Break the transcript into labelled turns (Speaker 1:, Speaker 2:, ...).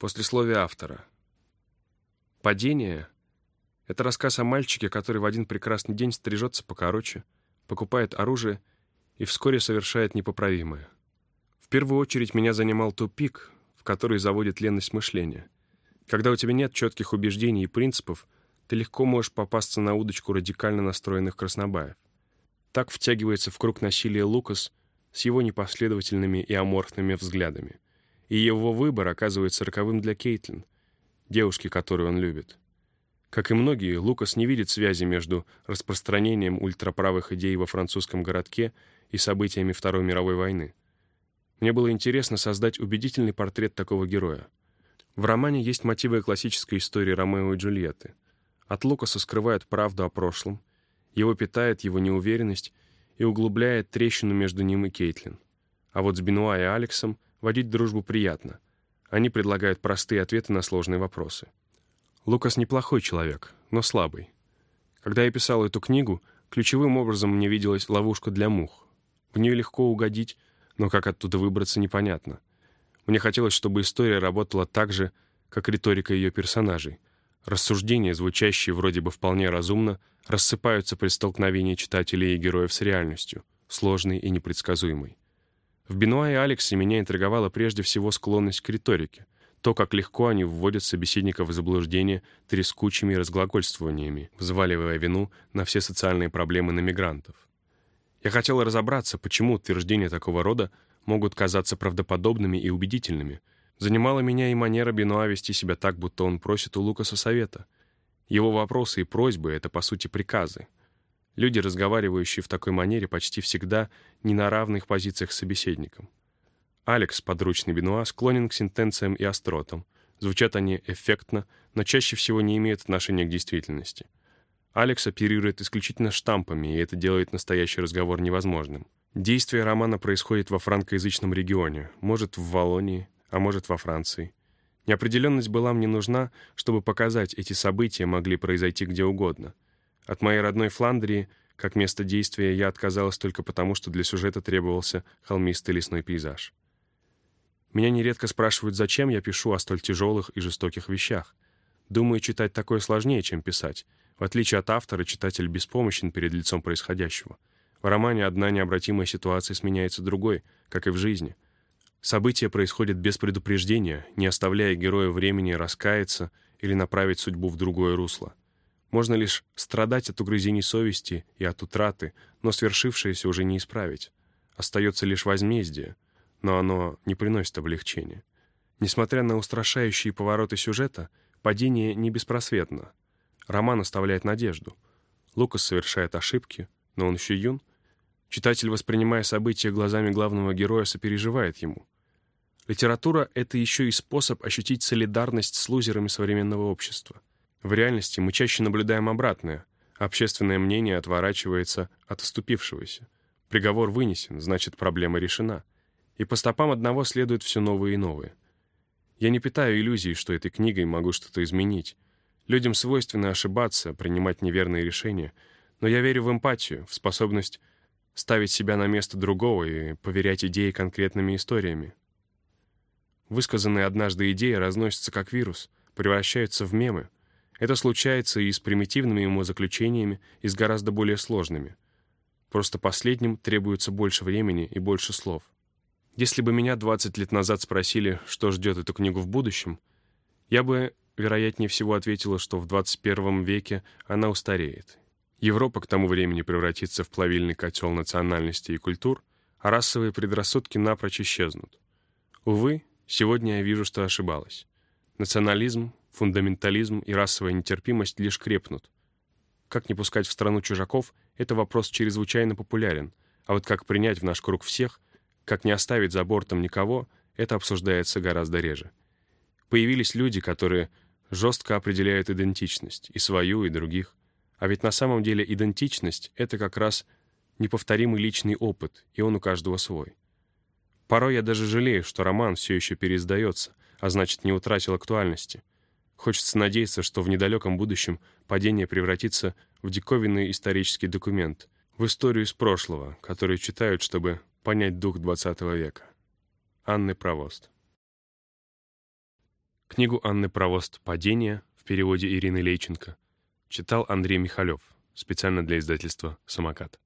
Speaker 1: Послесловие автора. «Падение» — это рассказ о мальчике, который в один прекрасный день стрижется покороче, покупает оружие и вскоре совершает непоправимое. В первую очередь меня занимал тупик, в который заводит ленность мышления. Когда у тебя нет четких убеждений и принципов, ты легко можешь попасться на удочку радикально настроенных краснобаев. Так втягивается в круг насилия Лукас с его непоследовательными и аморфными взглядами — и его выбор оказывается роковым для Кейтлин, девушки, которую он любит. Как и многие, Лукас не видит связи между распространением ультраправых идей во французском городке и событиями Второй мировой войны. Мне было интересно создать убедительный портрет такого героя. В романе есть мотивы классической истории Ромео и Джульетты. От Лукаса скрывают правду о прошлом, его питает его неуверенность и углубляет трещину между ним и Кейтлин. А вот с Бенуа и Алексом — Водить дружбу приятно. Они предлагают простые ответы на сложные вопросы. Лукас неплохой человек, но слабый. Когда я писал эту книгу, ключевым образом мне виделась ловушка для мух. В нее легко угодить, но как оттуда выбраться, непонятно. Мне хотелось, чтобы история работала так же, как риторика ее персонажей. Рассуждения, звучащие вроде бы вполне разумно, рассыпаются при столкновении читателей и героев с реальностью, сложной и непредсказуемой. В Бенуа и Алексе меня интриговала прежде всего склонность к риторике, то, как легко они вводят собеседника в заблуждение трескучими разглагольствованиями, взваливая вину на все социальные проблемы на мигрантов. Я хотел разобраться, почему утверждения такого рода могут казаться правдоподобными и убедительными. Занимала меня и манера Бенуа вести себя так, будто он просит у Лукаса совета. Его вопросы и просьбы — это, по сути, приказы — Люди, разговаривающие в такой манере, почти всегда не на равных позициях с собеседником. Алекс, подручный Бенуа, склонен к сентенциям и остротам. Звучат они эффектно, но чаще всего не имеют отношения к действительности. Алекс оперирует исключительно штампами, и это делает настоящий разговор невозможным. Действие романа происходит во франкоязычном регионе, может, в Волонии, а может, во Франции. Неопределенность была мне нужна, чтобы показать, эти события могли произойти где угодно — от моей родной Фландрии, как место действия, я отказалась только потому, что для сюжета требовался холмистый лесной пейзаж. Меня нередко спрашивают, зачем я пишу о столь тяжелых и жестоких вещах. Думаю, читать такое сложнее, чем писать. В отличие от автора, читатель беспомощен перед лицом происходящего. В романе одна необратимая ситуация сменяется другой, как и в жизни. События происходят без предупреждения, не оставляя героя времени раскаяться или направить судьбу в другое русло. Можно лишь страдать от угрызений совести и от утраты, но свершившееся уже не исправить. Остается лишь возмездие, но оно не приносит облегчения. Несмотря на устрашающие повороты сюжета, падение не беспросветно. Роман оставляет надежду. Лукас совершает ошибки, но он еще юн. Читатель, воспринимая события глазами главного героя, сопереживает ему. Литература — это еще и способ ощутить солидарность с лузерами современного общества. В реальности мы чаще наблюдаем обратное. Общественное мнение отворачивается от оступившегося. Приговор вынесен, значит, проблема решена. И по стопам одного следуют все новые и новые. Я не питаю иллюзий, что этой книгой могу что-то изменить. Людям свойственно ошибаться, принимать неверные решения. Но я верю в эмпатию, в способность ставить себя на место другого и поверять идеи конкретными историями. Высказанные однажды идеи разносятся как вирус, превращаются в мемы — это случается и с примитивными умозаключениями, и с гораздо более сложными. Просто последним требуется больше времени и больше слов. Если бы меня 20 лет назад спросили, что ждет эту книгу в будущем, я бы, вероятнее всего, ответила, что в 21 веке она устареет. Европа к тому времени превратится в плавильный котел национальностей и культур, а расовые предрассудки напрочь исчезнут. Увы, сегодня я вижу, что ошибалась. Национализм, фундаментализм и расовая нетерпимость лишь крепнут. Как не пускать в страну чужаков — это вопрос чрезвычайно популярен, а вот как принять в наш круг всех, как не оставить за бортом никого — это обсуждается гораздо реже. Появились люди, которые жестко определяют идентичность, и свою, и других. А ведь на самом деле идентичность — это как раз неповторимый личный опыт, и он у каждого свой. Порой я даже жалею, что роман все еще переиздается, а значит, не утратил актуальности. Хочется надеяться, что в недалеком будущем падение превратится в диковинный исторический документ, в историю из прошлого, которую читают, чтобы понять дух XX века. Анны Провост. Книгу Анны Провост «Падение» в переводе Ирины Лейченко читал Андрей Михалев специально для издательства «Самокат».